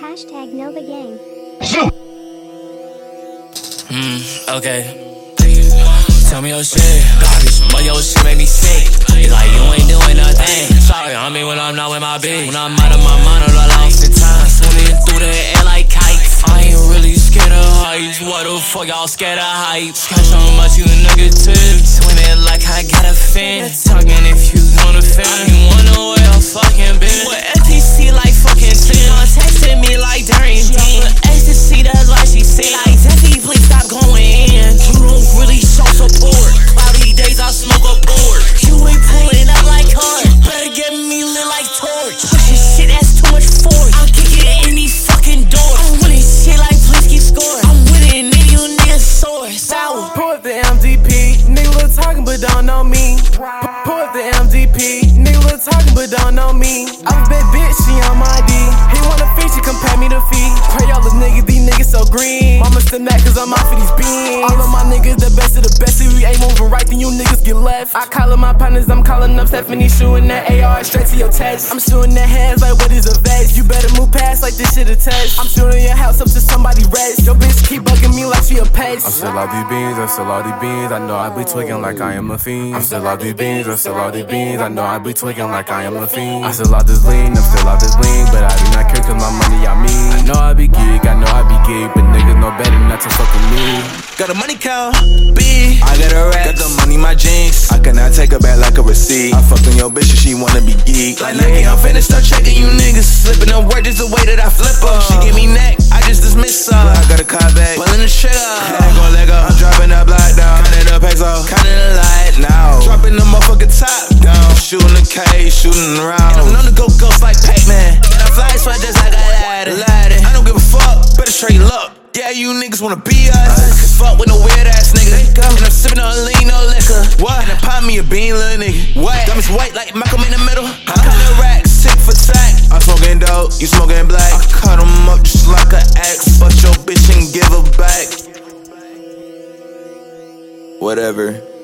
Hashtag Nova Gang. Mm, okay. Tell me your shit, garbage, but your shit make me sick. It's like you ain't doing nothing. Sorry, I mean when I'm not with my bitch. When I'm out of my mind, all lost in time. Swimming through the air like kites. I ain't really scared of heights. What the fuck y'all scared of heights? Catch so much you negative. Swimming like I got a fin. Talking if you gonna don't know me. Pu- Pull up the MDP, nigga look talking but don't know me. I'm a bad bitch, she on my D. He wanna she come pay me the fee. Pray all the niggas, these niggas so green. Mama still mad cause I'm off of these beans. All of my niggas the best of the get left. I call up my partners, I'm calling up Stephanie, shooting that AR straight to your test. I'm shooting their hands like what is a vest. You better move past like this shit a test. I'm shooting your house up to somebody rest. Your bitch keep bugging me like she a pest. I'm still all these beans, I'm still all these beans. I know I be tweaking like I am a fiend. I'm still all these beans, I'm still all these beans. I know I be tweaking like I am a fiend. I'm still all this lean, I'm still all this lean, but I do not care cause my money I mean. I know I be geek, I know I be geek, but niggas know better not to fuck with me. Got a money count, B. I got a rack. Got the money, my jeans. I take her back like a receipt. I fuck on your bitch and she wanna be geek. Like Nike, I'm finna start checking you niggas. Slipping up work just the way that I flip up. She give me neck, I just dismiss her. I got a car back, pulling the shit up. Leg go, leg up. I'm dropping that block down. Counting the peso, counting the light now. Dropping the motherfucking top down. Shooting the K, shooting around. And I'm known to go ghost like Pac-Man. And I fly so I just like a ladder. ladder. I don't give a fuck, better straight luck. Yeah, you niggas wanna be us. Fuck with no And I pop me a bean, little nigga. What? Diamonds white like Malcolm in the middle. I cut the racks, sick for tack. I'm smoking dope, you smoking black. I cut 'em up just like an axe. But your bitch and give her back. Whatever.